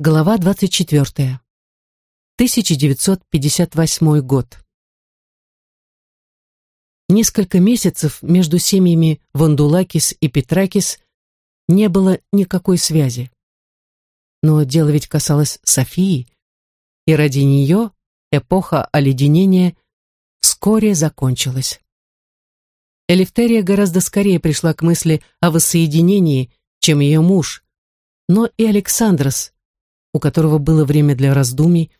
Глава 24. 1958 год. Несколько месяцев между семьями Вандулакис и Петракис не было никакой связи. Но дело ведь касалось Софии, и ради нее эпоха оледенения вскоре закончилась. Элифтерия гораздо скорее пришла к мысли о воссоединении, чем ее муж, но и Александрос, у которого было время для раздумий,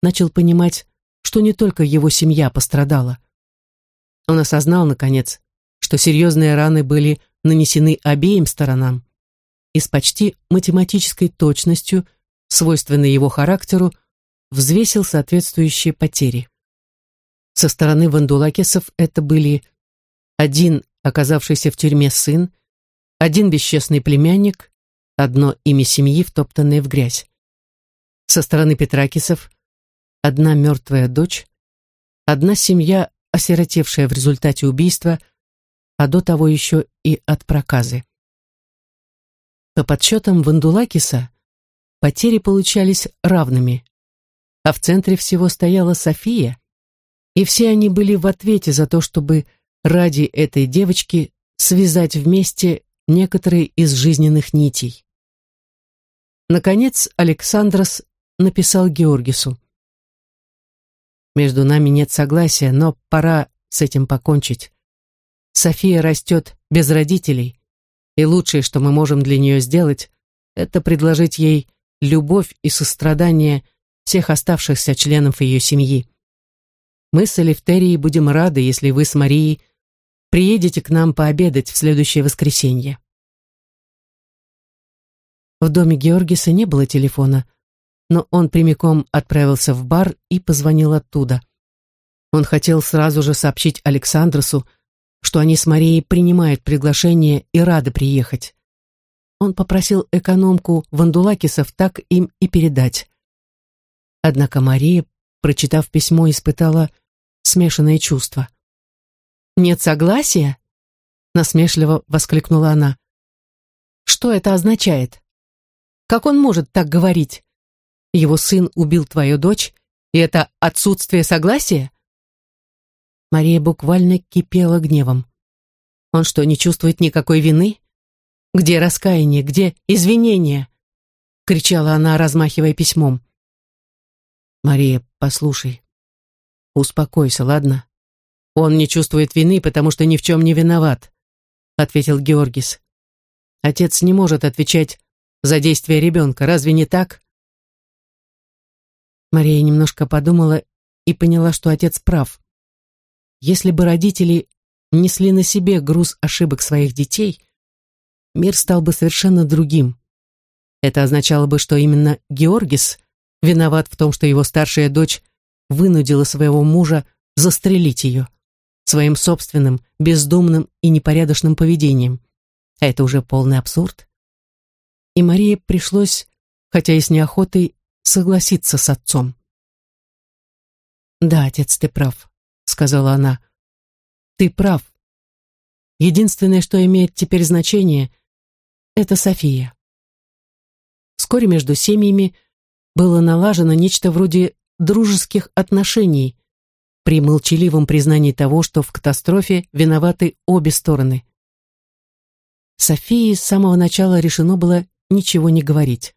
начал понимать, что не только его семья пострадала. Он осознал, наконец, что серьезные раны были нанесены обеим сторонам, и с почти математической точностью, свойственной его характеру, взвесил соответствующие потери. Со стороны вандулакисов это были один оказавшийся в тюрьме сын, один бесчестный племянник, одно имя семьи, втоптанное в грязь. Со стороны Петракисов одна мертвая дочь, одна семья, осиротевшая в результате убийства, а до того еще и от проказы. По подсчетам Вандулакиса, потери получались равными, а в центре всего стояла София, и все они были в ответе за то, чтобы ради этой девочки связать вместе некоторые из жизненных нитей. Наконец Александрос написал Георгису. «Между нами нет согласия, но пора с этим покончить. София растет без родителей, и лучшее, что мы можем для нее сделать, это предложить ей любовь и сострадание всех оставшихся членов ее семьи. Мы с Элифтерией будем рады, если вы с Марией приедете к нам пообедать в следующее воскресенье. В доме Георгиса не было телефона, но он прямиком отправился в бар и позвонил оттуда. Он хотел сразу же сообщить Александросу, что они с Марией принимают приглашение и рады приехать. Он попросил экономку Вандулакисов так им и передать. Однако Мария, прочитав письмо, испытала смешанные чувства. «Нет согласия?» — насмешливо воскликнула она. «Что это означает? Как он может так говорить? Его сын убил твою дочь, и это отсутствие согласия?» Мария буквально кипела гневом. «Он что, не чувствует никакой вины? Где раскаяние, где извинения?» — кричала она, размахивая письмом. «Мария, послушай. Успокойся, ладно? «Он не чувствует вины, потому что ни в чем не виноват», — ответил Георгис. «Отец не может отвечать за действия ребенка, разве не так?» Мария немножко подумала и поняла, что отец прав. Если бы родители несли на себе груз ошибок своих детей, мир стал бы совершенно другим. Это означало бы, что именно Георгис виноват в том, что его старшая дочь вынудила своего мужа застрелить ее своим собственным, бездумным и непорядочным поведением. А это уже полный абсурд. И Марии пришлось, хотя и с неохотой, согласиться с отцом. «Да, отец, ты прав», — сказала она. «Ты прав. Единственное, что имеет теперь значение, это София». Вскоре между семьями было налажено нечто вроде дружеских отношений, при молчаливом признании того, что в катастрофе виноваты обе стороны. Софии с самого начала решено было ничего не говорить.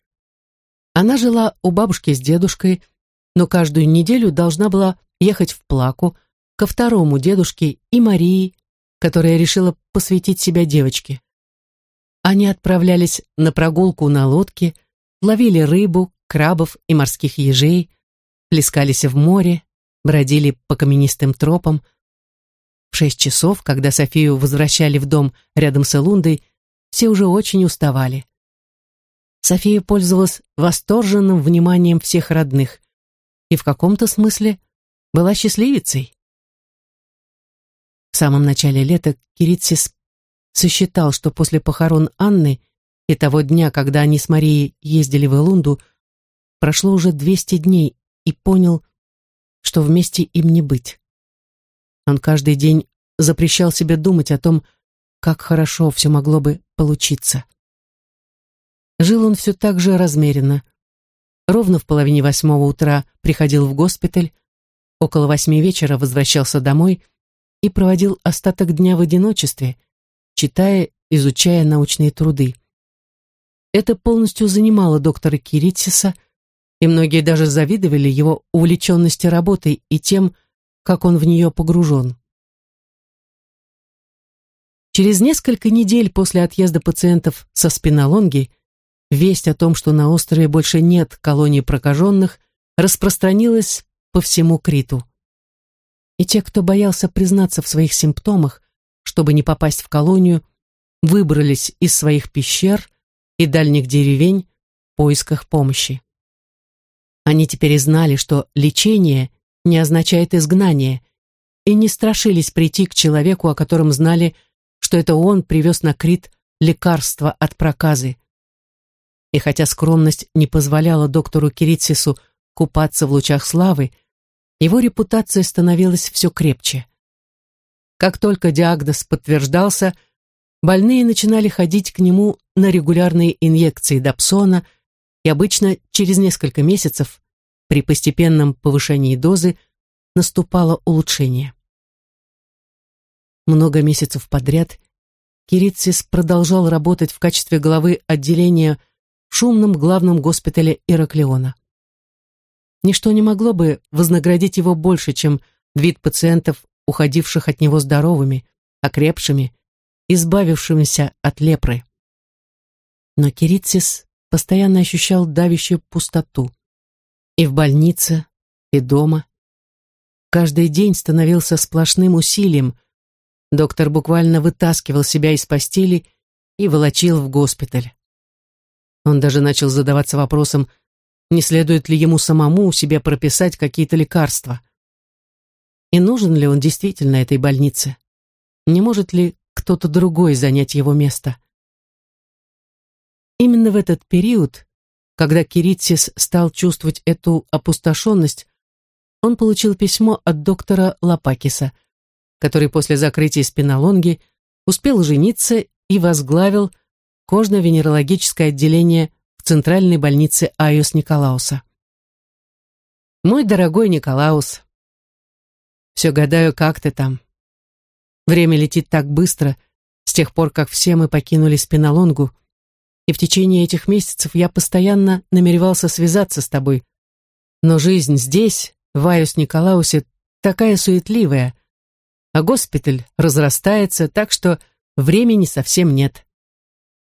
Она жила у бабушки с дедушкой, но каждую неделю должна была ехать в Плаку ко второму дедушке и Марии, которая решила посвятить себя девочке. Они отправлялись на прогулку на лодке, ловили рыбу, крабов и морских ежей, плескались в море, бродили по каменистым тропам. В шесть часов, когда Софию возвращали в дом рядом с Элундой, все уже очень уставали. София пользовалась восторженным вниманием всех родных и в каком-то смысле была счастливицей. В самом начале лета Киритсис сосчитал, что после похорон Анны и того дня, когда они с Марией ездили в Элунду, прошло уже 200 дней и понял, что вместе им не быть. Он каждый день запрещал себе думать о том, как хорошо все могло бы получиться. Жил он все так же размеренно. ровно в половине восьмого утра приходил в госпиталь, около восьми вечера возвращался домой и проводил остаток дня в одиночестве, читая, изучая научные труды. Это полностью занимало доктора Киритсиса, и многие даже завидовали его увлеченности работой и тем, как он в нее погружен. Через несколько недель после отъезда пациентов со спинолонги весть о том, что на острове больше нет колоний прокаженных, распространилась по всему Криту. И те, кто боялся признаться в своих симптомах, чтобы не попасть в колонию, выбрались из своих пещер и дальних деревень в поисках помощи. Они теперь знали, что лечение не означает изгнание, и не страшились прийти к человеку, о котором знали, что это он привез на Крит лекарство от проказы. И хотя скромность не позволяла доктору Киритсису купаться в лучах славы, его репутация становилась все крепче. Как только диагноз подтверждался, больные начинали ходить к нему на регулярные инъекции допсона, и обычно через несколько месяцев при постепенном повышении дозы наступало улучшение. Много месяцев подряд Киритсис продолжал работать в качестве главы отделения в шумном главном госпитале Ираклиона. Ничто не могло бы вознаградить его больше, чем вид пациентов, уходивших от него здоровыми, окрепшими, избавившимися от лепры. Но Киритсис постоянно ощущал давящую пустоту. И в больнице, и дома. Каждый день становился сплошным усилием. Доктор буквально вытаскивал себя из постели и волочил в госпиталь. Он даже начал задаваться вопросом, не следует ли ему самому себе прописать какие-то лекарства. И нужен ли он действительно этой больнице? Не может ли кто-то другой занять его место? Именно в этот период, когда Киритсис стал чувствовать эту опустошенность, он получил письмо от доктора Лапакиса, который после закрытия спинолонги успел жениться и возглавил кожно-венерологическое отделение в центральной больнице Айос Николауса. «Мой дорогой Николаус, все гадаю, как ты там. Время летит так быстро, с тех пор, как все мы покинули Спинолонгу, и в течение этих месяцев я постоянно намеревался связаться с тобой. Но жизнь здесь, в Айос Николаусе, такая суетливая, а госпиталь разрастается, так что времени совсем нет.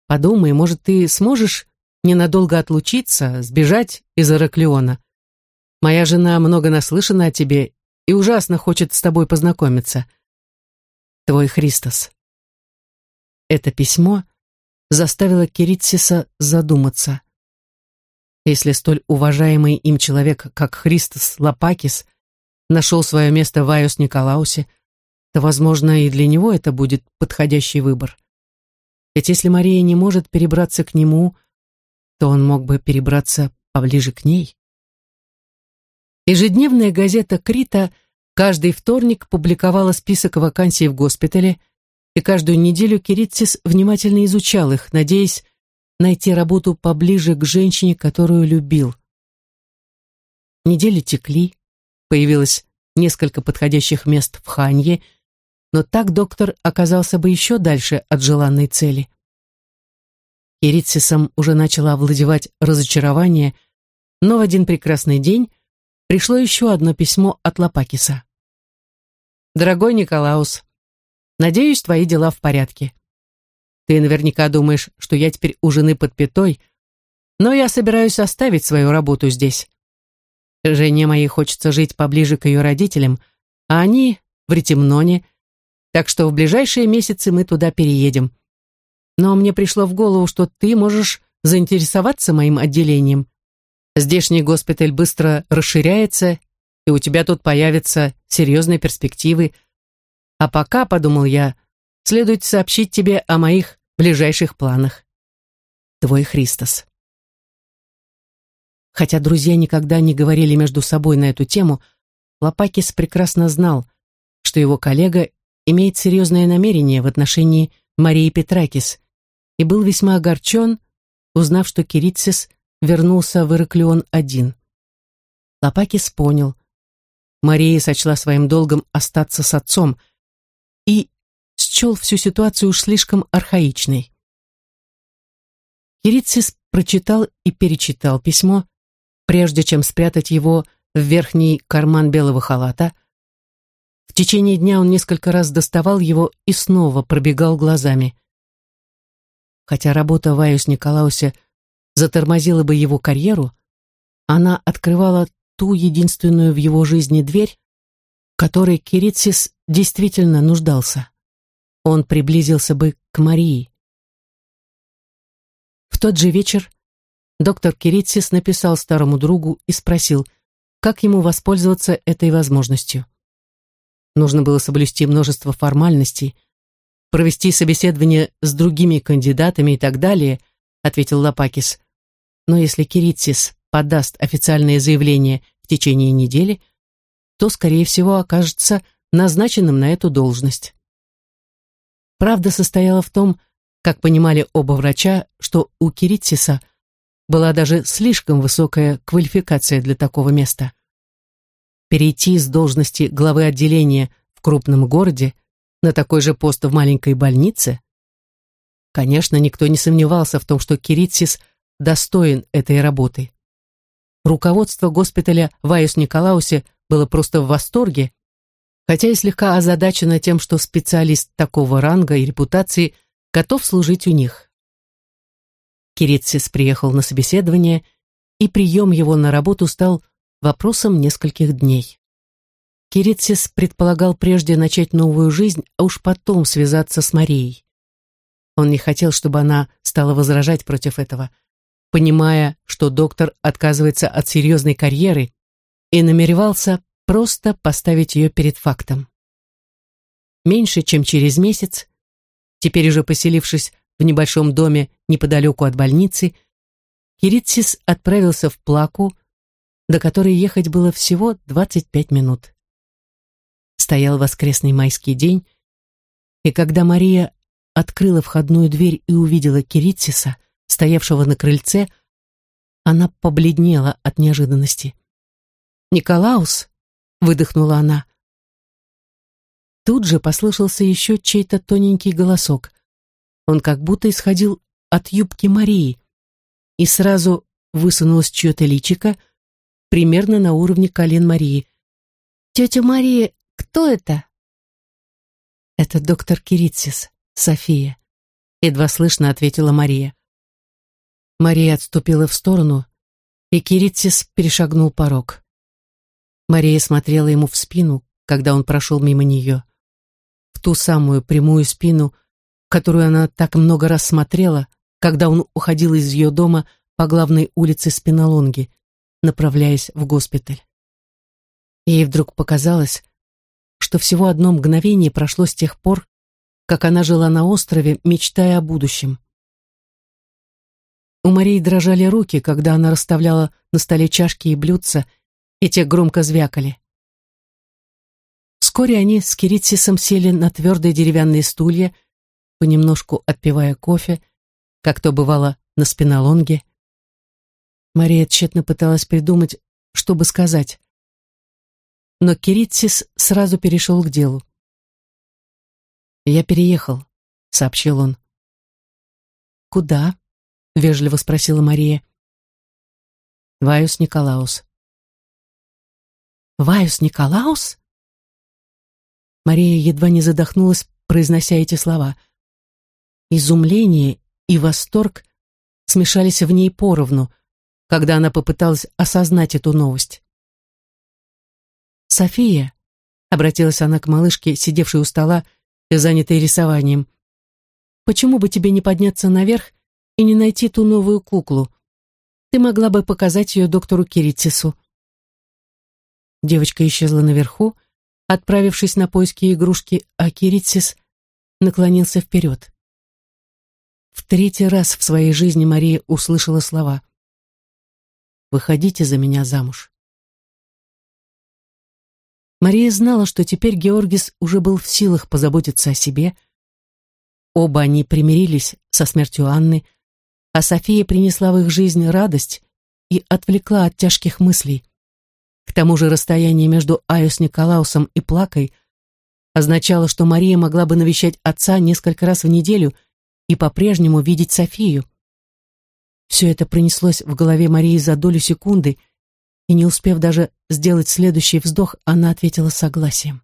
Подумай, может, ты сможешь ненадолго отлучиться, сбежать из Ираклиона? Моя жена много наслышана о тебе и ужасно хочет с тобой познакомиться. Твой Христос. Это письмо заставило Киритсиса задуматься. Если столь уважаемый им человек, как Христос Лапакис, нашел свое место в Айос Николаусе, то, возможно, и для него это будет подходящий выбор. Ведь если Мария не может перебраться к нему, то он мог бы перебраться поближе к ней. Ежедневная газета «Крита» каждый вторник публиковала список вакансий в госпитале, и каждую неделю Киритсис внимательно изучал их, надеясь найти работу поближе к женщине, которую любил. Недели текли, появилось несколько подходящих мест в Ханье – но так доктор оказался бы еще дальше от желанной цели. Киритсисом уже начало овладевать разочарование, но в один прекрасный день пришло еще одно письмо от Лапакиса. «Дорогой Николаус, надеюсь, твои дела в порядке. Ты наверняка думаешь, что я теперь у жены под пятой, но я собираюсь оставить свою работу здесь. Жене моей хочется жить поближе к ее родителям, а они в Ретемноне – так что в ближайшие месяцы мы туда переедем. Но мне пришло в голову, что ты можешь заинтересоваться моим отделением. Здешний госпиталь быстро расширяется, и у тебя тут появятся серьезные перспективы. А пока, подумал я, следует сообщить тебе о моих ближайших планах. Твой Христос. Хотя друзья никогда не говорили между собой на эту тему, Лопакис прекрасно знал, что его коллега имеет серьезное намерение в отношении Марии Петракис и был весьма огорчен, узнав, что Киритсис вернулся в Ираклион один. Лопакис понял. Мария сочла своим долгом остаться с отцом и счел всю ситуацию уж слишком архаичной. Кирицис прочитал и перечитал письмо, прежде чем спрятать его в верхний карман белого халата. В течение дня он несколько раз доставал его и снова пробегал глазами. Хотя работа в Айус Николаусе затормозила бы его карьеру, она открывала ту единственную в его жизни дверь, которой Кирицис действительно нуждался. Он приблизился бы к Марии. В тот же вечер доктор Кирицис написал старому другу и спросил, как ему воспользоваться этой возможностью. Нужно было соблюсти множество формальностей, провести собеседование с другими кандидатами и так далее, ответил Лопакис. Но если Кирицис подаст официальное заявление в течение недели, то, скорее всего, окажется назначенным на эту должность. Правда состояла в том, как понимали оба врача, что у Киритсиса была даже слишком высокая квалификация для такого места. Перейти с должности главы отделения в крупном городе на такой же пост в маленькой больнице? Конечно, никто не сомневался в том, что Киритсис достоин этой работы. Руководство госпиталя в Айус-Николаусе было просто в восторге, хотя и слегка озадачено тем, что специалист такого ранга и репутации – готов служить у них. Кирицис приехал на собеседование, и прием его на работу стал вопросом нескольких дней. Кирицис предполагал прежде начать новую жизнь, а уж потом связаться с Марией. Он не хотел, чтобы она стала возражать против этого, понимая, что доктор отказывается от серьезной карьеры и намеревался просто поставить ее перед фактом. Меньше чем через месяц теперь уже поселившись в небольшом доме неподалеку от больницы, Киритсис отправился в Плаку, до которой ехать было всего 25 минут. Стоял воскресный майский день, и когда Мария открыла входную дверь и увидела Киритсиса, стоявшего на крыльце, она побледнела от неожиданности. «Николаус!» — выдохнула она. Тут же послышался еще чей-то тоненький голосок. Он как будто исходил от юбки Марии, и сразу высунулось чье-то личико, примерно на уровне колен Марии. «Тетя Мария, кто это?» «Это доктор Киритсис, София», — едва слышно ответила Мария. Мария отступила в сторону, и Киритсис перешагнул порог. Мария смотрела ему в спину, когда он прошел мимо нее в ту самую прямую спину, которую она так много раз смотрела, когда он уходил из ее дома по главной улице Спинолонги, направляясь в госпиталь. Ей вдруг показалось, что всего одно мгновение прошло с тех пор, как она жила на острове, мечтая о будущем. У Марии дрожали руки, когда она расставляла на столе чашки и блюдца, и те громко звякали. Вскоре они с Киритсисом сели на твердые деревянные стулья, понемножку отпивая кофе, как то бывало на спинолонге. Мария тщетно пыталась придумать, что бы сказать. Но Киритсис сразу перешел к делу. «Я переехал», — сообщил он. «Куда?» — вежливо спросила Мария. «Вайус Николаус». «Вайус Николаус?» Мария едва не задохнулась, произнося эти слова. Изумление и восторг смешались в ней поровну, когда она попыталась осознать эту новость. «София», — обратилась она к малышке, сидевшей у стола и занятой рисованием, «почему бы тебе не подняться наверх и не найти ту новую куклу? Ты могла бы показать ее доктору Киритису». Девочка исчезла наверху, Отправившись на поиски игрушки, Акиритсис наклонился вперед. В третий раз в своей жизни Мария услышала слова «Выходите за меня замуж». Мария знала, что теперь Георгис уже был в силах позаботиться о себе. Оба они примирились со смертью Анны, а София принесла в их жизнь радость и отвлекла от тяжких мыслей. К тому же расстояние между Айос Николаусом и Плакой означало, что Мария могла бы навещать отца несколько раз в неделю и по-прежнему видеть Софию. Все это пронеслось в голове Марии за долю секунды, и не успев даже сделать следующий вздох, она ответила согласием.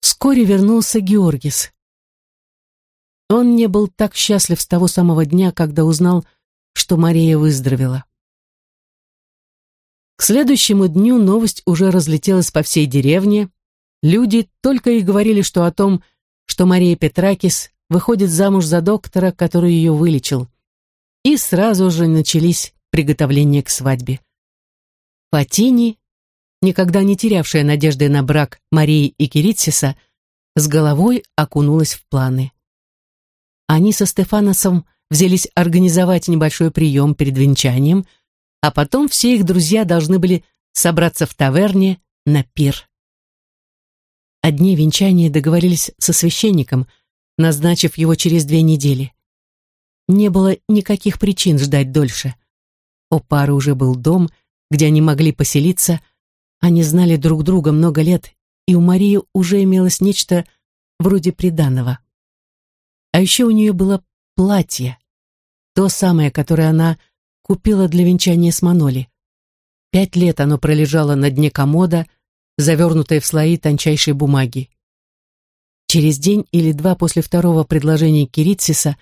Вскоре вернулся Георгис. Он не был так счастлив с того самого дня, когда узнал, что Мария выздоровела. К следующему дню новость уже разлетелась по всей деревне. Люди только и говорили, что о том, что Мария Петракис выходит замуж за доктора, который ее вылечил. И сразу же начались приготовления к свадьбе. Фатини, никогда не терявшая надежды на брак Марии и Киритсиса, с головой окунулась в планы. Они со Стефаносом взялись организовать небольшой прием перед венчанием – а потом все их друзья должны были собраться в таверне на пир. О дне венчания договорились со священником, назначив его через две недели. Не было никаких причин ждать дольше. У пары уже был дом, где они могли поселиться, они знали друг друга много лет, и у Марии уже имелось нечто вроде приданого. А еще у нее было платье, то самое, которое она купила для венчания с Маноли. Пять лет оно пролежало на дне комода, завернутое в слои тончайшей бумаги. Через день или два после второго предложения Киритсиса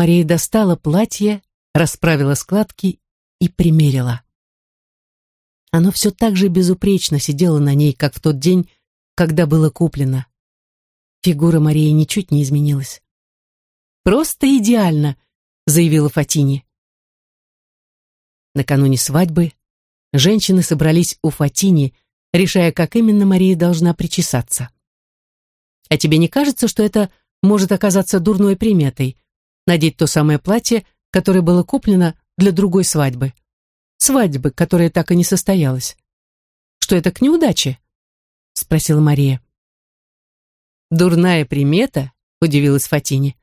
Мария достала платье, расправила складки и примерила. Оно все так же безупречно сидело на ней, как в тот день, когда было куплено. Фигура Марии ничуть не изменилась. «Просто идеально», — заявила Фатини. Накануне свадьбы женщины собрались у Фатини, решая, как именно Мария должна причесаться. «А тебе не кажется, что это может оказаться дурной приметой? Надеть то самое платье, которое было куплено для другой свадьбы? Свадьбы, которая так и не состоялась. Что это к неудаче?» — спросила Мария. «Дурная примета?» — удивилась Фатини.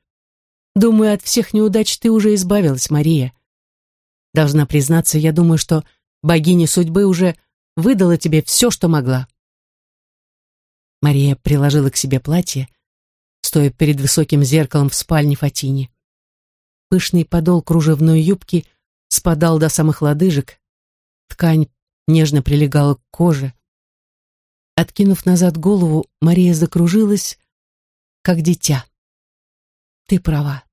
«Думаю, от всех неудач ты уже избавилась, Мария. Должна признаться, я думаю, что богиня судьбы уже выдала тебе все, что могла. Мария приложила к себе платье, стоя перед высоким зеркалом в спальне Фатини. Пышный подол кружевной юбки спадал до самых лодыжек, ткань нежно прилегала к коже. Откинув назад голову, Мария закружилась, как дитя. «Ты права,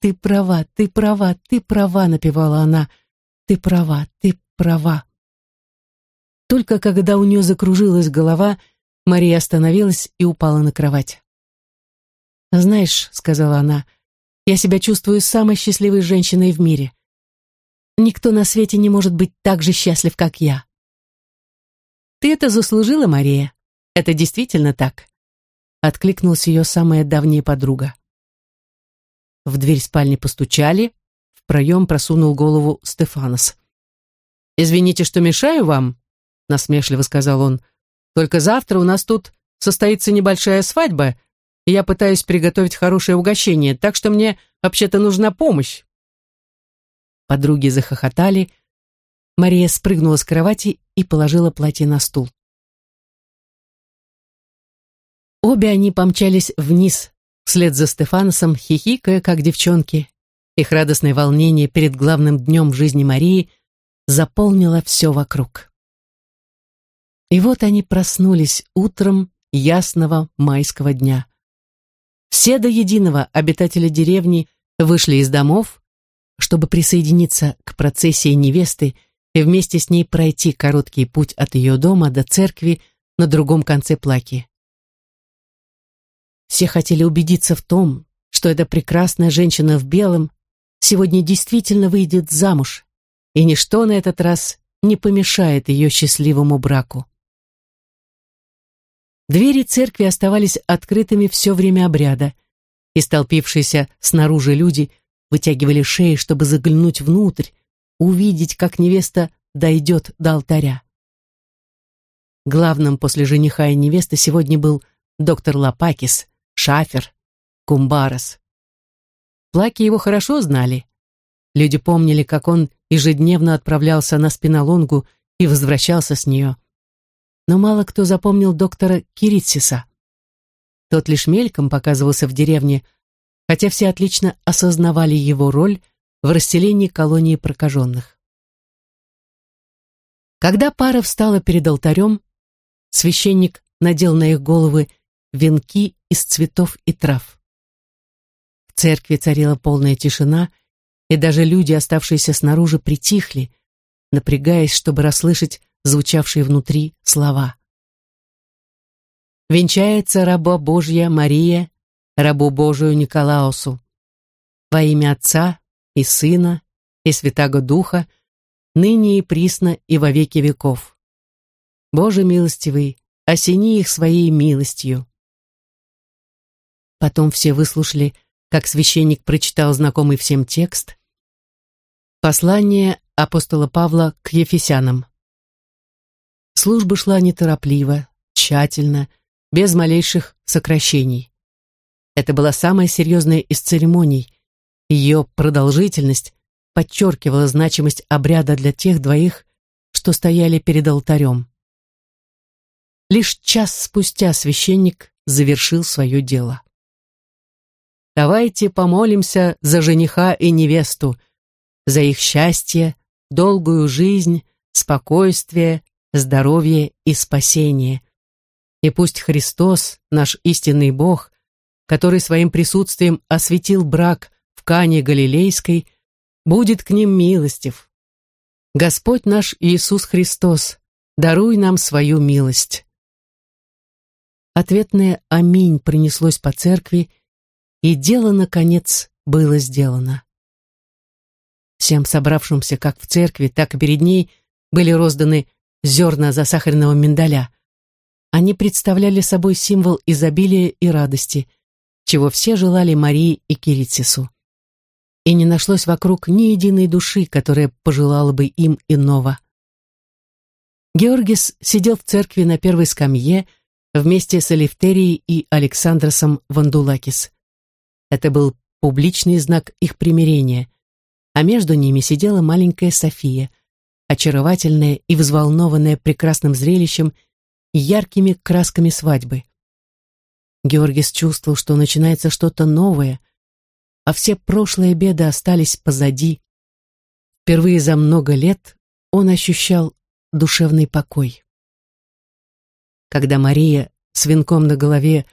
ты права, ты права, ты права», — напевала она, ты права, ты права. Только когда у нее закружилась голова, Мария остановилась и упала на кровать. «Знаешь», — сказала она, — «я себя чувствую самой счастливой женщиной в мире. Никто на свете не может быть так же счастлив, как я». «Ты это заслужила, Мария. Это действительно так», — откликнулась ее самая давняя подруга. В дверь спальни постучали, проем просунул голову Стефанос. «Извините, что мешаю вам», — насмешливо сказал он. «Только завтра у нас тут состоится небольшая свадьба, я пытаюсь приготовить хорошее угощение, так что мне вообще-то нужна помощь». Подруги захохотали. Мария спрыгнула с кровати и положила платье на стул. Обе они помчались вниз, вслед за Стефаносом, хихикая, как девчонки, их радостное волнение перед главным днем в жизни Марии заполнило все вокруг. И вот они проснулись утром ясного майского дня. Все до единого обитатели деревни вышли из домов, чтобы присоединиться к процессии невесты и вместе с ней пройти короткий путь от ее дома до церкви на другом конце плаки. Все хотели убедиться в том, что эта прекрасная женщина в белом сегодня действительно выйдет замуж, и ничто на этот раз не помешает ее счастливому браку. Двери церкви оставались открытыми все время обряда, и столпившиеся снаружи люди вытягивали шеи, чтобы заглянуть внутрь, увидеть, как невеста дойдет до алтаря. Главным после жениха и невесты сегодня был доктор Лапакис, Шафер, Кумбарас. Плаки его хорошо знали. Люди помнили, как он ежедневно отправлялся на спинолонгу и возвращался с нее. Но мало кто запомнил доктора Киритсиса. Тот лишь мельком показывался в деревне, хотя все отлично осознавали его роль в расселении колонии прокаженных. Когда пара встала перед алтарем, священник надел на их головы венки из цветов и трав. В церкви царила полная тишина, и даже люди, оставшиеся снаружи, притихли, напрягаясь, чтобы расслышать звучавшие внутри слова. «Венчается раба Божья Мария, рабу Божию Николаусу, во имя Отца и Сына и Святаго Духа, ныне и присно и во веки веков. Боже милостивый, осени их своей милостью». Потом все выслушали, как священник прочитал знакомый всем текст, Послание апостола Павла к Ефесянам. Служба шла неторопливо, тщательно, без малейших сокращений. Это была самая серьезная из церемоний. Ее продолжительность подчеркивала значимость обряда для тех двоих, что стояли перед алтарем. Лишь час спустя священник завершил свое дело. «Давайте помолимся за жениха и невесту», за их счастье, долгую жизнь, спокойствие, здоровье и спасение. И пусть Христос, наш истинный Бог, который своим присутствием осветил брак в Кане Галилейской, будет к ним милостив. Господь наш Иисус Христос, даруй нам свою милость. Ответное «Аминь» принеслось по церкви, и дело, наконец, было сделано. Всем собравшимся как в церкви, так и перед ней были розданы зерна засахаренного миндаля. Они представляли собой символ изобилия и радости, чего все желали Марии и Кирицису. И не нашлось вокруг ни единой души, которая пожелала бы им иного. Георгис сидел в церкви на первой скамье вместе с Алифтерией и Александросом Вандулакис. Это был публичный знак их примирения – а между ними сидела маленькая София, очаровательная и взволнованная прекрасным зрелищем и яркими красками свадьбы. Георгис чувствовал, что начинается что-то новое, а все прошлые беды остались позади. Впервые за много лет он ощущал душевный покой. Когда Мария с венком на голове,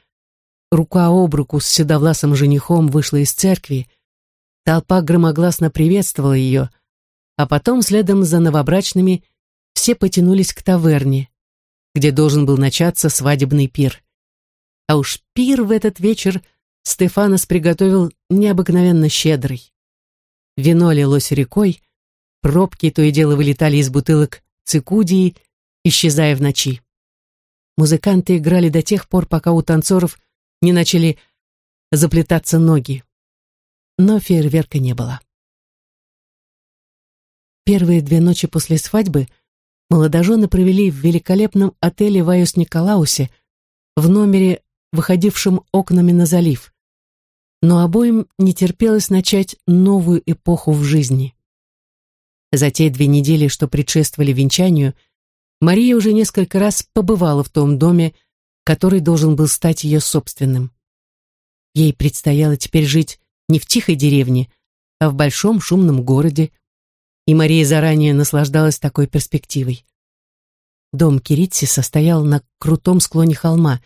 рука об руку с седовласым женихом вышла из церкви, Толпа громогласно приветствовала ее, а потом, следом за новобрачными, все потянулись к таверне, где должен был начаться свадебный пир. А уж пир в этот вечер Стефанос приготовил необыкновенно щедрый. Вино лилось рекой, пробки то и дело вылетали из бутылок цикудии, исчезая в ночи. Музыканты играли до тех пор, пока у танцоров не начали заплетаться ноги но фейерверка не было. Первые две ночи после свадьбы молодожены провели в великолепном отеле в Айос-Николаусе, в номере, выходившем окнами на залив. Но обоим не терпелось начать новую эпоху в жизни. За те две недели, что предшествовали венчанию, Мария уже несколько раз побывала в том доме, который должен был стать ее собственным. Ей предстояло теперь жить не в тихой деревне, а в большом шумном городе, и Мария заранее наслаждалась такой перспективой. Дом Киритси состоял на крутом склоне холма,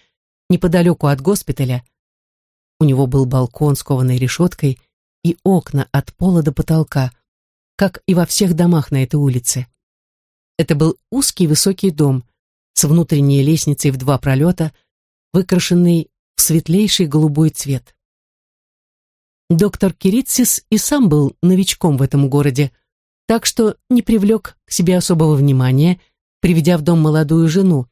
неподалеку от госпиталя. У него был балкон с кованой решеткой и окна от пола до потолка, как и во всех домах на этой улице. Это был узкий высокий дом с внутренней лестницей в два пролета, выкрашенный в светлейший голубой цвет. Доктор Киритсис и сам был новичком в этом городе, так что не привлек к себе особого внимания, приведя в дом молодую жену.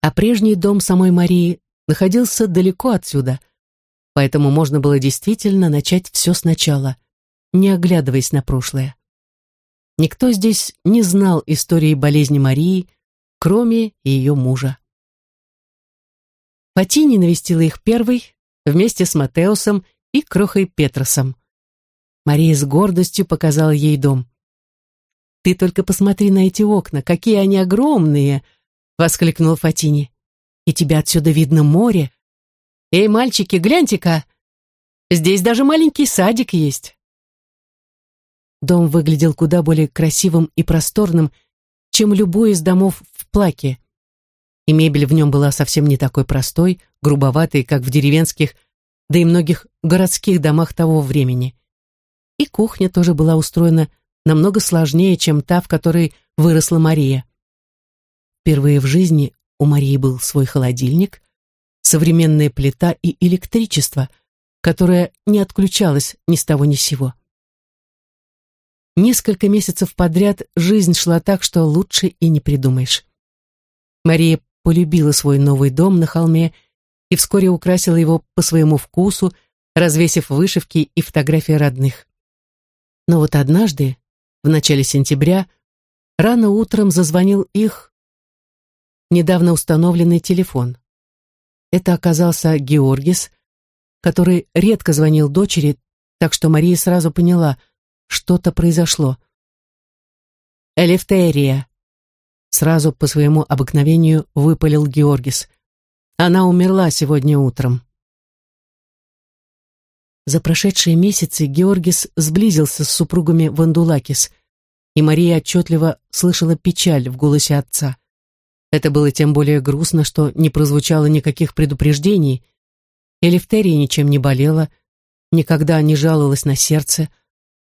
А прежний дом самой Марии находился далеко отсюда, поэтому можно было действительно начать все сначала, не оглядываясь на прошлое. Никто здесь не знал истории болезни Марии, кроме ее мужа. Патини навестила их первой, вместе с Матеусом и Крохой Петросом. Мария с гордостью показала ей дом. «Ты только посмотри на эти окна, какие они огромные!» — воскликнул Фатини. «И тебя отсюда видно море. Эй, мальчики, гляньте-ка! Здесь даже маленький садик есть!» Дом выглядел куда более красивым и просторным, чем любой из домов в Плаке. И мебель в нем была совсем не такой простой, грубоватой, как в деревенских, да и многих городских домах того времени. И кухня тоже была устроена намного сложнее, чем та, в которой выросла Мария. Впервые в жизни у Марии был свой холодильник, современная плита и электричество, которое не отключалось ни с того ни с сего. Несколько месяцев подряд жизнь шла так, что лучше и не придумаешь. Мария полюбила свой новый дом на холме и вскоре украсила его по своему вкусу, развесив вышивки и фотографии родных. Но вот однажды, в начале сентября, рано утром зазвонил их недавно установленный телефон. Это оказался Георгис, который редко звонил дочери, так что Мария сразу поняла – что-то произошло. «Элефтерия!» Сразу по своему обыкновению выпалил Георгис. «Она умерла сегодня утром». За прошедшие месяцы Георгис сблизился с супругами Вандулакис, и Мария отчетливо слышала печаль в голосе отца. Это было тем более грустно, что не прозвучало никаких предупреждений. Элефтерия ничем не болела, никогда не жаловалась на сердце,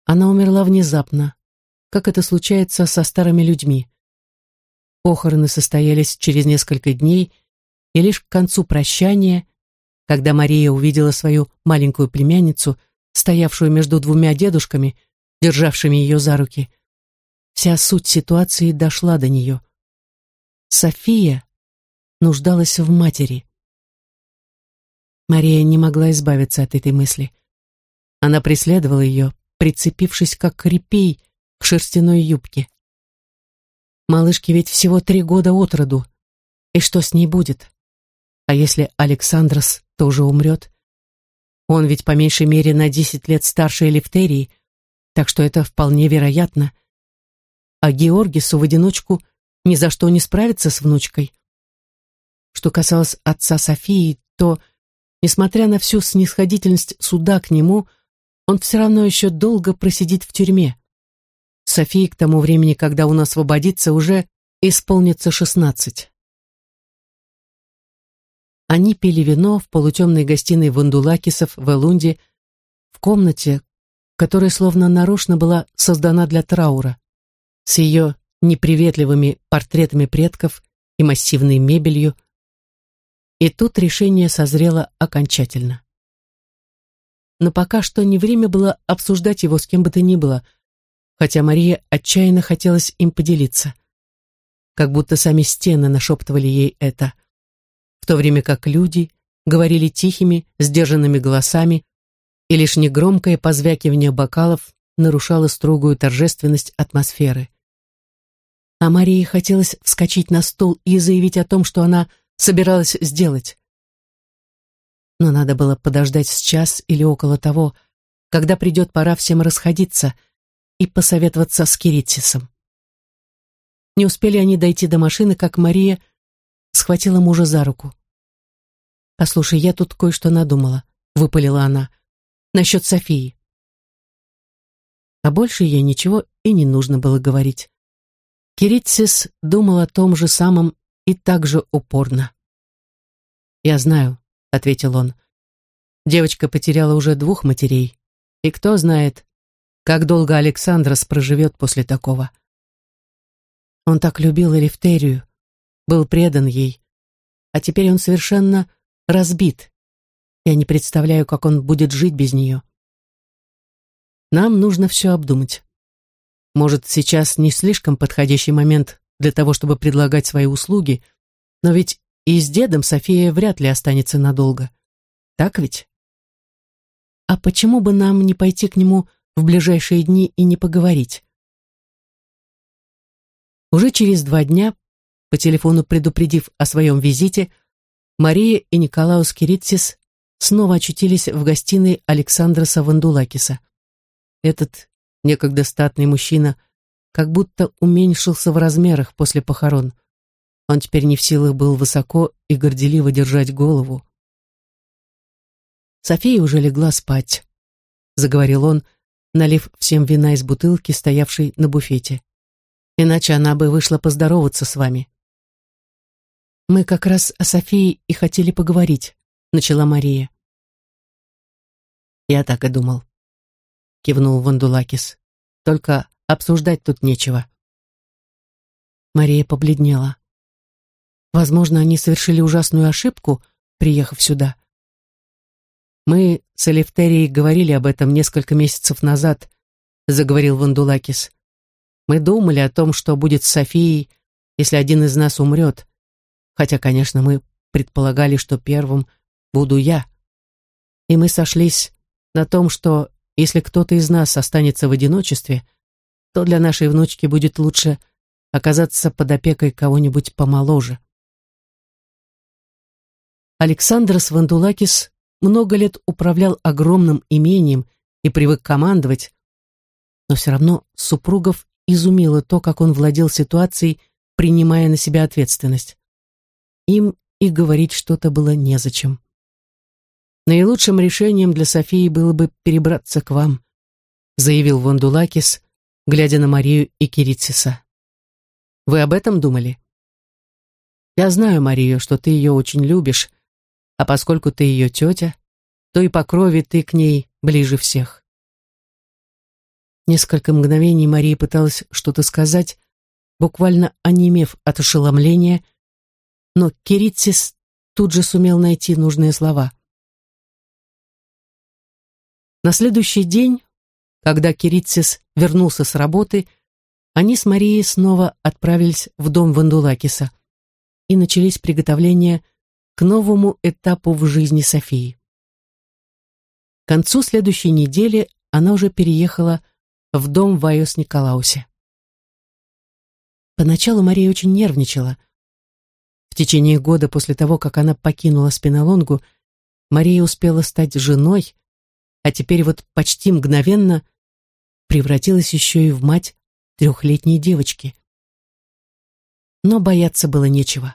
она умерла внезапно, как это случается со старыми людьми. Похороны состоялись через несколько дней, и лишь к концу прощания, когда Мария увидела свою маленькую племянницу, стоявшую между двумя дедушками, державшими ее за руки, вся суть ситуации дошла до нее. София нуждалась в матери. Мария не могла избавиться от этой мысли. Она преследовала ее, прицепившись как репей к шерстяной юбке. Малышке ведь всего три года от роду. И что с ней будет? А если Александрос тоже умрет? Он ведь по меньшей мере на десять лет старше Элефтерии, так что это вполне вероятно. А Георгису в одиночку ни за что не справится с внучкой. Что касалось отца Софии, то, несмотря на всю снисходительность суда к нему, он все равно еще долго просидит в тюрьме. Софии к тому времени, когда он освободится, уже исполнится шестнадцать. Они пили вино в полутемной гостиной Вандулакисов в Элунде, в комнате, которая словно нарочно была создана для траура, с ее неприветливыми портретами предков и массивной мебелью. И тут решение созрело окончательно но пока что не время было обсуждать его с кем бы то ни было, хотя Мария отчаянно хотелось им поделиться. Как будто сами стены нашептывали ей это, в то время как люди говорили тихими, сдержанными голосами, и лишь негромкое позвякивание бокалов нарушало строгую торжественность атмосферы. А Марии хотелось вскочить на стул и заявить о том, что она собиралась сделать но надо было подождать с час или около того, когда придет пора всем расходиться и посоветоваться с Киритсисом. Не успели они дойти до машины, как Мария схватила мужа за руку. «Послушай, я тут кое-что надумала», — выпалила она, — «насчет Софии». А больше ей ничего и не нужно было говорить. Киритсис думал о том же самом и так же упорно. «Я знаю», — ответил он. Девочка потеряла уже двух матерей. И кто знает, как долго Александрос проживет после такого. Он так любил Элифтерию, был предан ей, а теперь он совершенно разбит. Я не представляю, как он будет жить без нее. Нам нужно все обдумать. Может, сейчас не слишком подходящий момент для того, чтобы предлагать свои услуги, но ведь и с дедом София вряд ли останется надолго. Так ведь? А почему бы нам не пойти к нему в ближайшие дни и не поговорить? Уже через два дня, по телефону предупредив о своем визите, Мария и Николаус Киритсис снова очутились в гостиной Александра Савандулакиса. этот некогда статный мужчина как будто уменьшился в размерах после похорон. Он теперь не в силах был высоко и горделиво держать голову. София уже легла спать, заговорил он, налив всем вина из бутылки, стоявшей на буфете. Иначе она бы вышла поздороваться с вами. Мы как раз о Софии и хотели поговорить, начала Мария. Я так и думал, кивнул Вандулакис. Только обсуждать тут нечего. Мария побледнела. Возможно, они совершили ужасную ошибку, приехав сюда. Мы с Элефтерией говорили об этом несколько месяцев назад, заговорил Вандулакис. Мы думали о том, что будет с Софией, если один из нас умрет, хотя, конечно, мы предполагали, что первым буду я. И мы сошлись на том, что если кто-то из нас останется в одиночестве, то для нашей внучки будет лучше оказаться под опекой кого-нибудь помоложе. Александрос Вандулакис много лет управлял огромным имением и привык командовать, но все равно супругов изумило то, как он владел ситуацией, принимая на себя ответственность. Им и говорить что-то было незачем. Наилучшим решением для Софии было бы перебраться к вам, заявил Вондулакис, глядя на Марию и Кирицеса. Вы об этом думали? Я знаю, Марию, что ты ее очень любишь, а поскольку ты ее тетя, то и по крови ты к ней ближе всех. Несколько мгновений Мария пыталась что-то сказать, буквально онемев от ошеломления, но Киритсис тут же сумел найти нужные слова. На следующий день, когда Киритсис вернулся с работы, они с Марией снова отправились в дом Вандулакиса, и начались приготовления к новому этапу в жизни Софии. К концу следующей недели она уже переехала в дом в Николаусе. Поначалу Мария очень нервничала. В течение года после того, как она покинула Спинолонгу, Мария успела стать женой, а теперь вот почти мгновенно превратилась еще и в мать трехлетней девочки. Но бояться было нечего.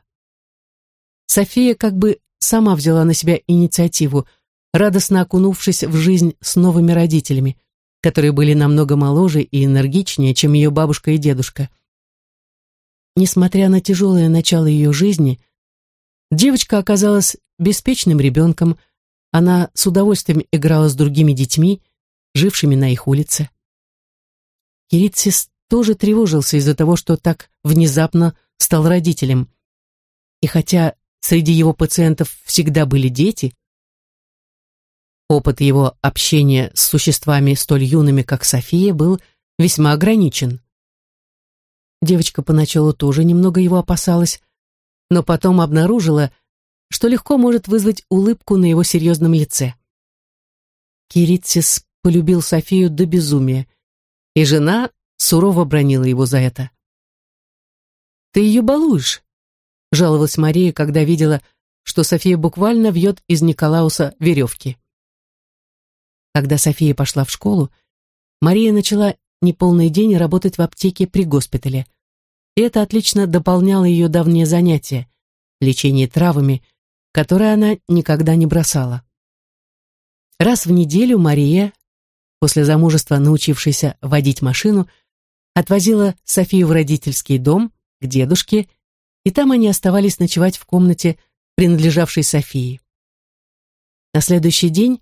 София как бы сама взяла на себя инициативу, радостно окунувшись в жизнь с новыми родителями, которые были намного моложе и энергичнее, чем ее бабушка и дедушка. Несмотря на тяжелое начало ее жизни, девочка оказалась беспечным ребенком, она с удовольствием играла с другими детьми, жившими на их улице. Киритсис тоже тревожился из-за того, что так внезапно стал родителем. И хотя среди его пациентов всегда были дети. Опыт его общения с существами столь юными, как София, был весьма ограничен. Девочка поначалу тоже немного его опасалась, но потом обнаружила, что легко может вызвать улыбку на его серьезном лице. Киритсис полюбил Софию до безумия, и жена сурово бронила его за это. «Ты ее балуешь», жаловалась Мария, когда видела, что София буквально вьет из Николауса веревки. Когда София пошла в школу, Мария начала неполный день работать в аптеке при госпитале. И это отлично дополняло ее давнее занятие – лечение травами, которое она никогда не бросала. Раз в неделю Мария, после замужества научившаяся водить машину, отвозила Софию в родительский дом, к дедушке и там они оставались ночевать в комнате, принадлежавшей Софии. На следующий день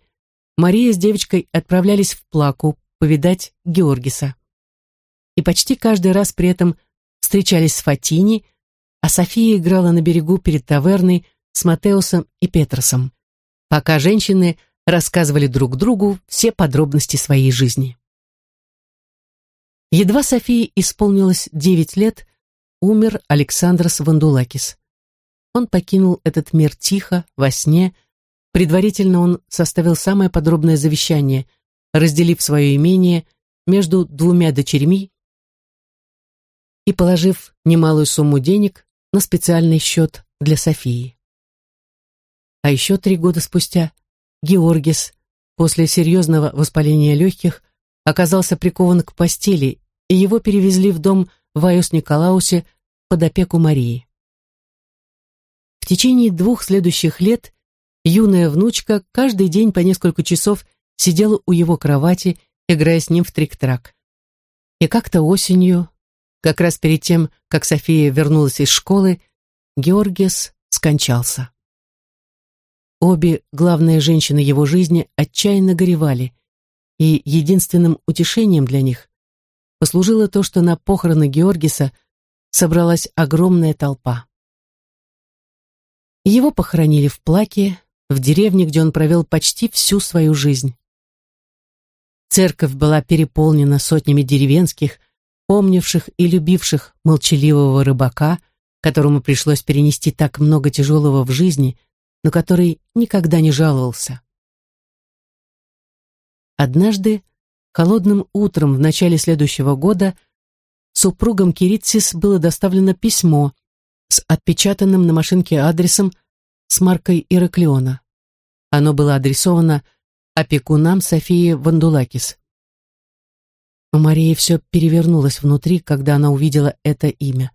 Мария с девочкой отправлялись в Плаку повидать Георгиса. И почти каждый раз при этом встречались с Фатини, а София играла на берегу перед таверной с Матеусом и Петросом, пока женщины рассказывали друг другу все подробности своей жизни. Едва Софии исполнилось девять лет, умер Александрос Вандулакис. Он покинул этот мир тихо, во сне. Предварительно он составил самое подробное завещание, разделив свое имение между двумя дочерьми и положив немалую сумму денег на специальный счет для Софии. А еще три года спустя Георгис после серьезного воспаления легких оказался прикован к постели, и его перевезли в дом в Айос-Николаусе под опеку Марии. В течение двух следующих лет юная внучка каждый день по несколько часов сидела у его кровати, играя с ним в трик-трак. И как-то осенью, как раз перед тем, как София вернулась из школы, Георгиес скончался. Обе главные женщины его жизни отчаянно горевали, и единственным утешением для них послужило то, что на похороны Георгиса собралась огромная толпа. Его похоронили в Плаке, в деревне, где он провел почти всю свою жизнь. Церковь была переполнена сотнями деревенских, помнивших и любивших молчаливого рыбака, которому пришлось перенести так много тяжелого в жизни, но который никогда не жаловался. Однажды, холодным утром в начале следующего года, супругам Киритсис было доставлено письмо с отпечатанным на машинке адресом с маркой Ираклиона. Оно было адресовано опекунам Софии Вандулакис. У Марии все перевернулось внутри, когда она увидела это имя.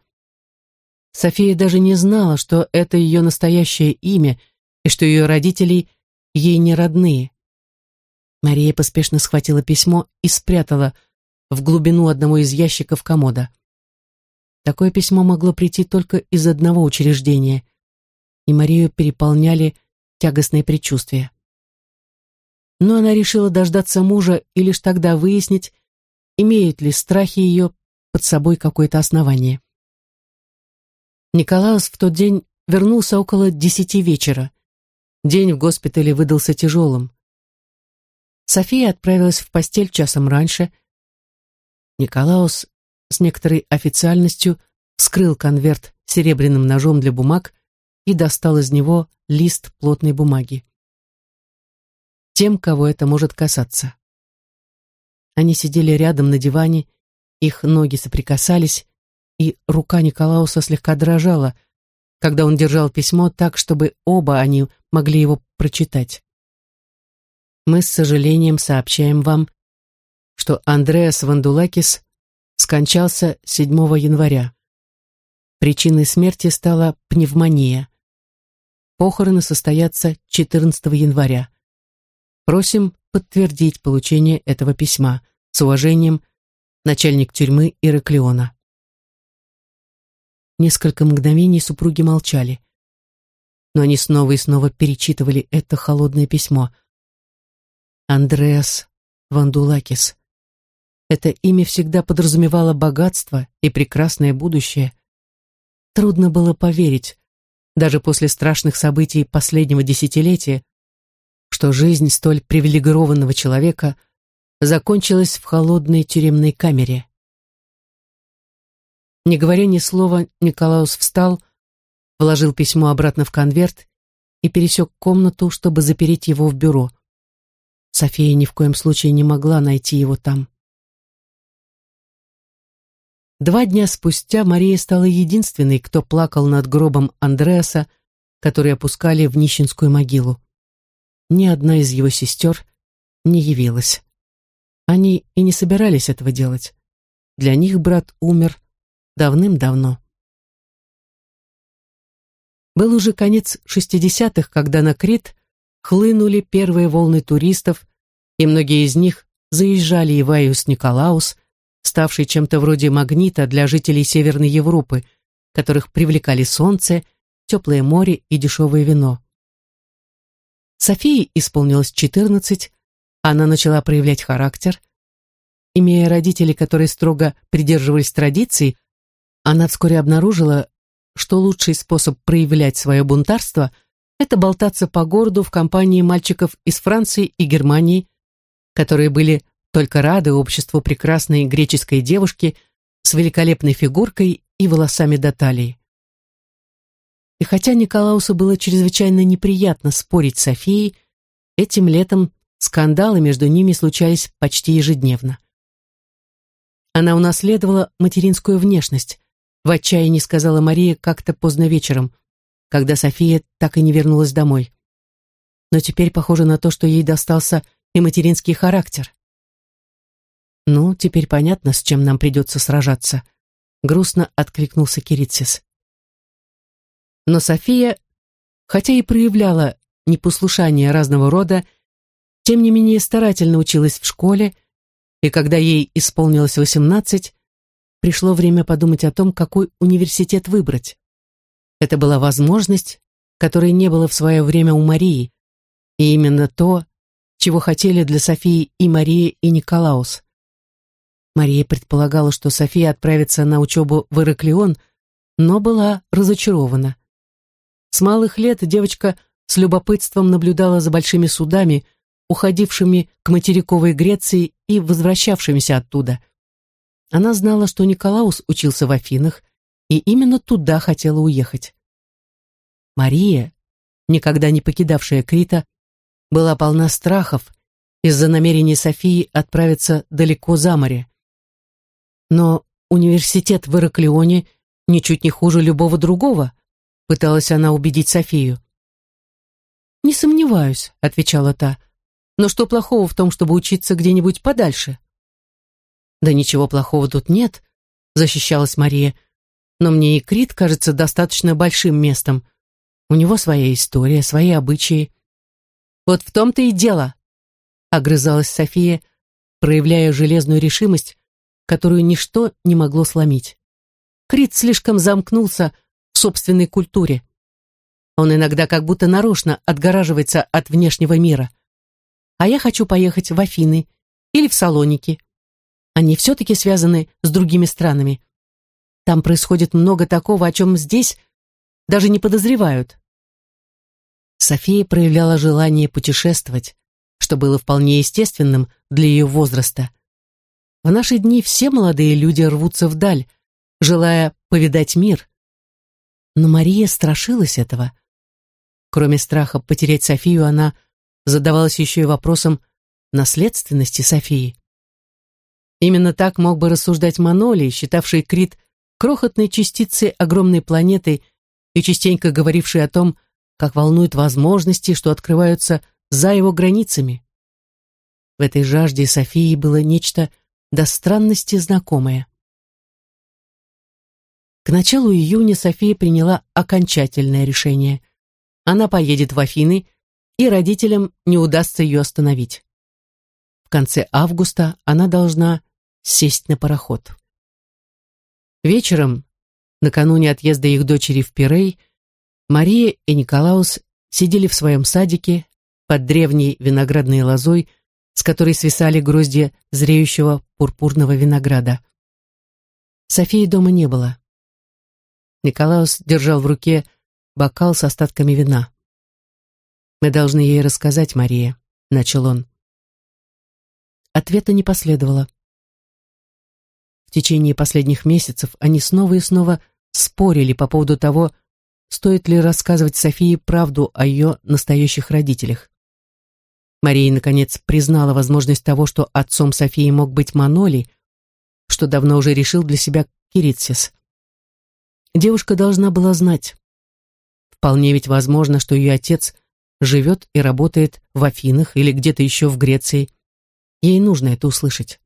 София даже не знала, что это ее настоящее имя и что ее родители ей не родные. Мария поспешно схватила письмо и спрятала в глубину одного из ящиков комода. Такое письмо могло прийти только из одного учреждения, и Марию переполняли тягостные предчувствия. Но она решила дождаться мужа и лишь тогда выяснить, имеют ли страхи ее под собой какое-то основание. Николаус в тот день вернулся около десяти вечера. День в госпитале выдался тяжелым. София отправилась в постель часом раньше. Николаус с некоторой официальностью вскрыл конверт серебряным ножом для бумаг и достал из него лист плотной бумаги. Тем, кого это может касаться. Они сидели рядом на диване, их ноги соприкасались, и рука Николауса слегка дрожала, когда он держал письмо так, чтобы оба они могли его прочитать. Мы с сожалением сообщаем вам, что Андреас Вандулакис скончался 7 января. Причиной смерти стала пневмония. Похороны состоятся 14 января. Просим подтвердить получение этого письма. С уважением, начальник тюрьмы Ираклиона. Несколько мгновений супруги молчали. Но они снова и снова перечитывали это холодное письмо. Андреас Вандулакис. Это имя всегда подразумевало богатство и прекрасное будущее. Трудно было поверить, даже после страшных событий последнего десятилетия, что жизнь столь привилегированного человека закончилась в холодной тюремной камере. Не говоря ни слова, Николаус встал, вложил письмо обратно в конверт и пересек комнату, чтобы запереть его в бюро. София ни в коем случае не могла найти его там. Два дня спустя Мария стала единственной, кто плакал над гробом Андреаса, который опускали в нищенскую могилу. Ни одна из его сестер не явилась. Они и не собирались этого делать. Для них брат умер давным-давно. Был уже конец шестидесятых, когда на Крит хлынули первые волны туристов, и многие из них заезжали в Айус Николаус, ставший чем-то вроде магнита для жителей Северной Европы, которых привлекали солнце, теплое море и дешевое вино. Софии исполнилось 14, она начала проявлять характер. Имея родителей, которые строго придерживались традиций, она вскоре обнаружила, что лучший способ проявлять свое бунтарство – это болтаться по городу в компании мальчиков из Франции и Германии, которые были только рады обществу прекрасной греческой девушки с великолепной фигуркой и волосами до талии. И хотя Николаусу было чрезвычайно неприятно спорить с Софией, этим летом скандалы между ними случались почти ежедневно. Она унаследовала материнскую внешность, в отчаянии сказала Мария как-то поздно вечером, когда София так и не вернулась домой. Но теперь похоже на то, что ей достался и материнский характер. «Ну, теперь понятно, с чем нам придется сражаться», — грустно откликнулся Киритсис. Но София, хотя и проявляла непослушание разного рода, тем не менее старательно училась в школе, и когда ей исполнилось восемнадцать, пришло время подумать о том, какой университет выбрать. Это была возможность, которой не было в свое время у Марии, и именно то, чего хотели для Софии и Мария, и Николаус. Мария предполагала, что София отправится на учебу в Ираклион, но была разочарована. С малых лет девочка с любопытством наблюдала за большими судами, уходившими к материковой Греции и возвращавшимися оттуда. Она знала, что Николаус учился в Афинах, и именно туда хотела уехать. Мария, никогда не покидавшая Крита, была полна страхов из-за намерения Софии отправиться далеко за море. Но университет в Ираклионе ничуть не хуже любого другого, пыталась она убедить Софию. «Не сомневаюсь», — отвечала та, «но что плохого в том, чтобы учиться где-нибудь подальше?» «Да ничего плохого тут нет», — защищалась Мария, «но мне и Крит кажется достаточно большим местом. У него своя история, свои обычаи». «Вот в том-то и дело», — огрызалась София, проявляя железную решимость, которую ничто не могло сломить. Крит слишком замкнулся собственной культуре. Он иногда как будто нарочно отгораживается от внешнего мира. А я хочу поехать в Афины или в Салоники. Они все-таки связаны с другими странами. Там происходит много такого, о чем здесь даже не подозревают. София проявляла желание путешествовать, что было вполне естественным для ее возраста. В наши дни все молодые люди рвутся вдаль, желая повидать мир. Но Мария страшилась этого. Кроме страха потерять Софию, она задавалась еще и вопросом наследственности Софии. Именно так мог бы рассуждать Манолий, считавший Крит крохотной частицей огромной планеты и частенько говоривший о том, как волнуют возможности, что открываются за его границами. В этой жажде Софии было нечто до странности знакомая. Началу июня София приняла окончательное решение. Она поедет в Афины, и родителям не удастся ее остановить. В конце августа она должна сесть на пароход. Вечером, накануне отъезда их дочери в Пирей, Мария и Николаус сидели в своем садике под древней виноградной лозой, с которой свисали гроздья зреющего пурпурного винограда. Софии дома не было. Николаус держал в руке бокал с остатками вина. «Мы должны ей рассказать, Мария», — начал он. Ответа не последовало. В течение последних месяцев они снова и снова спорили по поводу того, стоит ли рассказывать Софии правду о ее настоящих родителях. Мария, наконец, признала возможность того, что отцом Софии мог быть Маноли, что давно уже решил для себя Киритсис. Девушка должна была знать. Вполне ведь возможно, что ее отец живет и работает в Афинах или где-то еще в Греции. Ей нужно это услышать.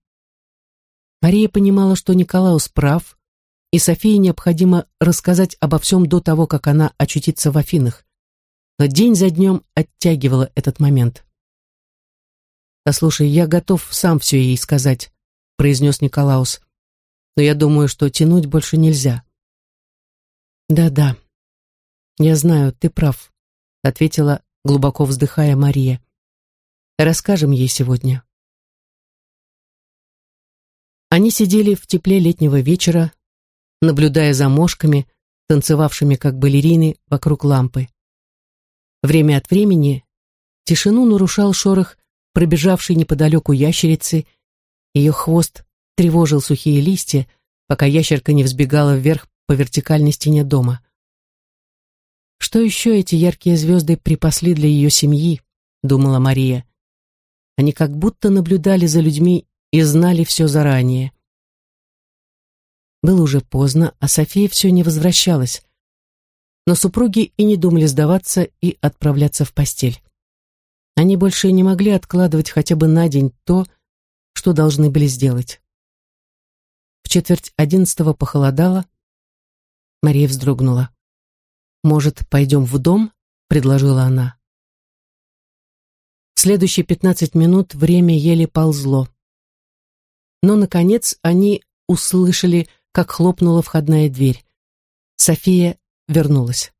Мария понимала, что Николаус прав, и Софии необходимо рассказать обо всем до того, как она очутится в Афинах. Но день за днем оттягивала этот момент. «Послушай, я готов сам все ей сказать», — произнес Николаус. «Но я думаю, что тянуть больше нельзя». «Да-да, я знаю, ты прав», — ответила, глубоко вздыхая Мария. «Расскажем ей сегодня». Они сидели в тепле летнего вечера, наблюдая за мошками, танцевавшими как балерины вокруг лампы. Время от времени тишину нарушал шорох пробежавшей неподалеку ящерицы, ее хвост тревожил сухие листья, пока ящерка не взбегала вверх по вертикальной стене дома. Что еще эти яркие звезды припасли для ее семьи, думала Мария. Они как будто наблюдали за людьми и знали все заранее. Было уже поздно, а София все не возвращалась. Но супруги и не думали сдаваться и отправляться в постель. Они больше не могли откладывать хотя бы на день то, что должны были сделать. В четверть одиннадцатого похолодало. Мария вздрогнула. «Может, пойдем в дом?» — предложила она. В следующие пятнадцать минут время еле ползло. Но, наконец, они услышали, как хлопнула входная дверь. София вернулась.